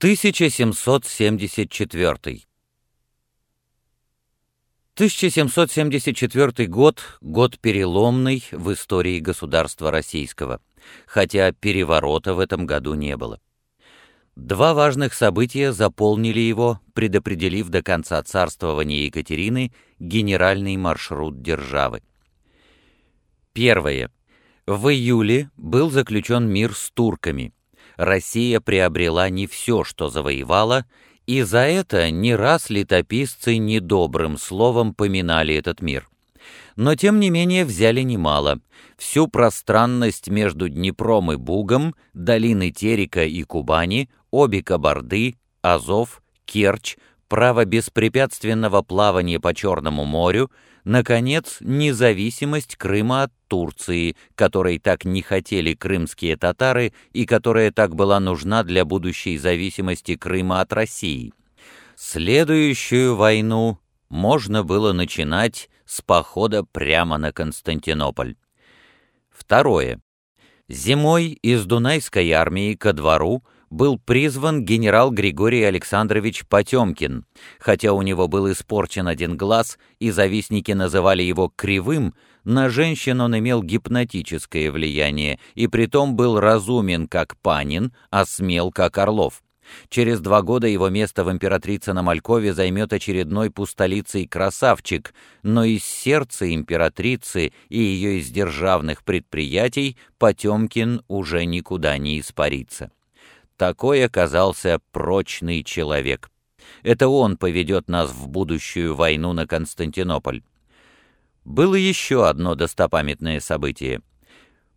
1774 1774 год — год переломный в истории государства российского, хотя переворота в этом году не было. Два важных события заполнили его, предопределив до конца царствования Екатерины генеральный маршрут державы. Первое. В июле был заключен мир с турками. Россия приобрела не все, что завоевала, и за это не раз летописцы недобрым словом поминали этот мир. Но тем не менее взяли немало. Всю пространность между Днепром и Бугом, долины Терека и Кубани, обе Кабарды, Азов, Керчь, право беспрепятственного плавания по Черному морю, наконец, независимость Крыма от Турции, которой так не хотели крымские татары и которая так была нужна для будущей зависимости Крыма от России. Следующую войну можно было начинать с похода прямо на Константинополь. Второе. Зимой из Дунайской армии ко двору был призван генерал Григорий Александрович Потемкин. Хотя у него был испорчен один глаз, и завистники называли его «кривым», на женщин он имел гипнотическое влияние, и притом был разумен, как Панин, а смел, как Орлов. Через два года его место в императрице на Малькове займет очередной пустолицей красавчик, но из сердца императрицы и ее из державных предприятий Потемкин уже никуда не испарится. Такой оказался прочный человек. Это он поведет нас в будущую войну на Константинополь. Было еще одно достопамятное событие.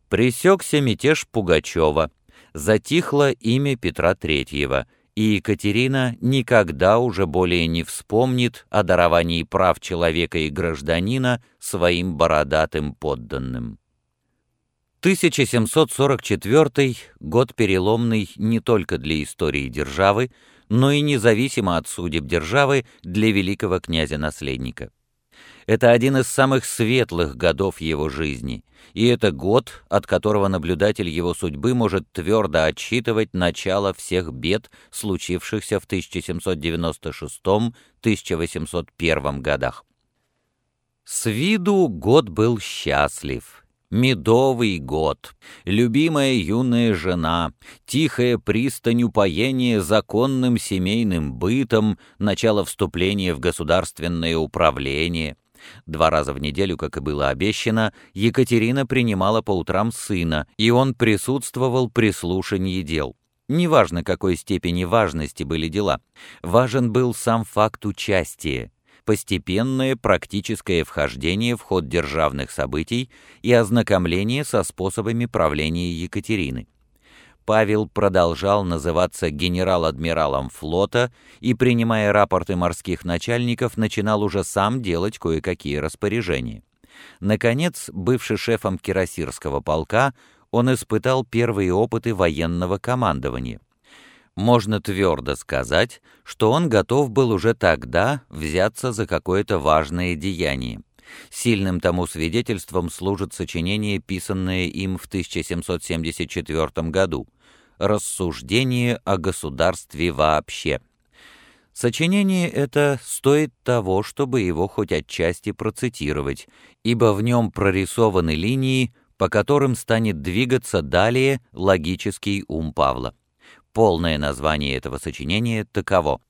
Пресекся мятеж Пугачева, затихло имя Петра Третьего, и Екатерина никогда уже более не вспомнит о даровании прав человека и гражданина своим бородатым подданным. 1744 год переломный не только для истории державы, но и независимо от судеб державы для великого князя-наследника. Это один из самых светлых годов его жизни, и это год, от которого наблюдатель его судьбы может твердо отсчитывать начало всех бед, случившихся в 1796-1801 годах. С виду год был счастлив — Медовый год, любимая юная жена, тихая пристань упоения законным семейным бытом, начало вступления в государственное управление. Два раза в неделю, как и было обещано, Екатерина принимала по утрам сына, и он присутствовал при слушании дел. Неважно, какой степени важности были дела, важен был сам факт участия постепенное практическое вхождение в ход державных событий и ознакомление со способами правления Екатерины. Павел продолжал называться генерал-адмиралом флота и, принимая рапорты морских начальников, начинал уже сам делать кое-какие распоряжения. Наконец, бывший шефом Кирасирского полка, он испытал первые опыты военного командования можно твердо сказать, что он готов был уже тогда взяться за какое-то важное деяние. Сильным тому свидетельством служит сочинение, писанное им в 1774 году «Рассуждение о государстве вообще». Сочинение это стоит того, чтобы его хоть отчасти процитировать, ибо в нем прорисованы линии, по которым станет двигаться далее логический ум Павла. Полное название этого сочинения таково